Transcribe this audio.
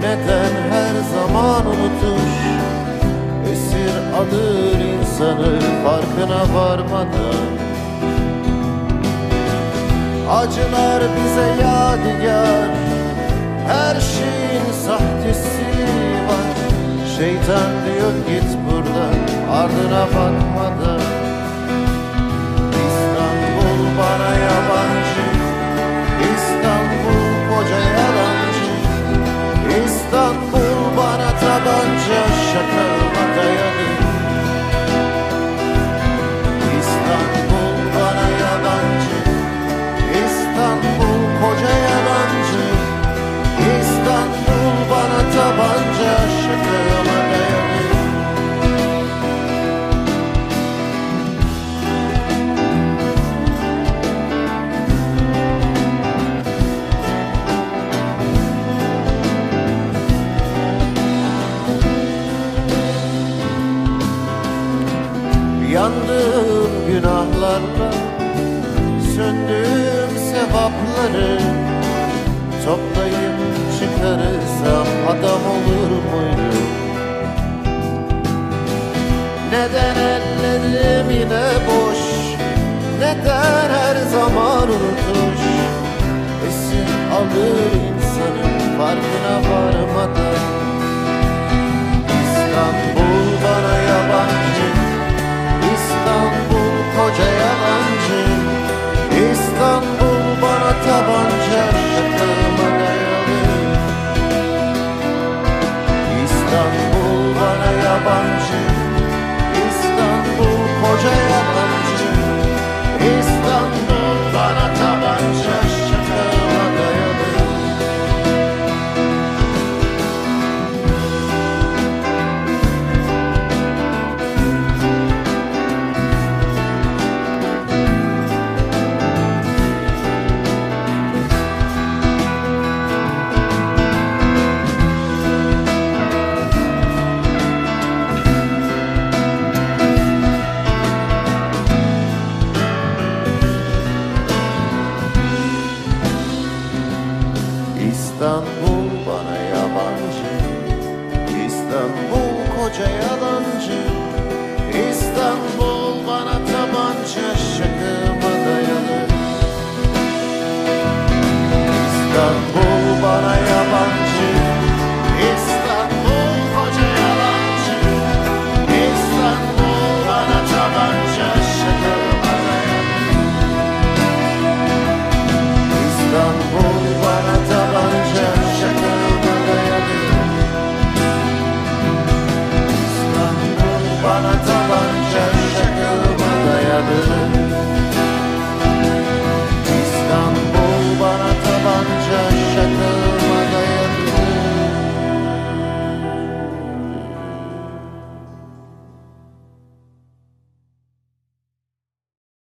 Neden her zaman unutur. Esir alır insanı farkına varmadan Acılar bize yadigar. Her şeyin sahtesi var. Şeytan diyor git buradan Ardına bakmadan günahlarla Söndüğüm sevapları Toplayıp çıkarırsam adam olur muydum? Neden ellerim yine boş? Neden her zaman unutuş Esin alır insanın farkına varmadan bu koca yalancı İstanbul.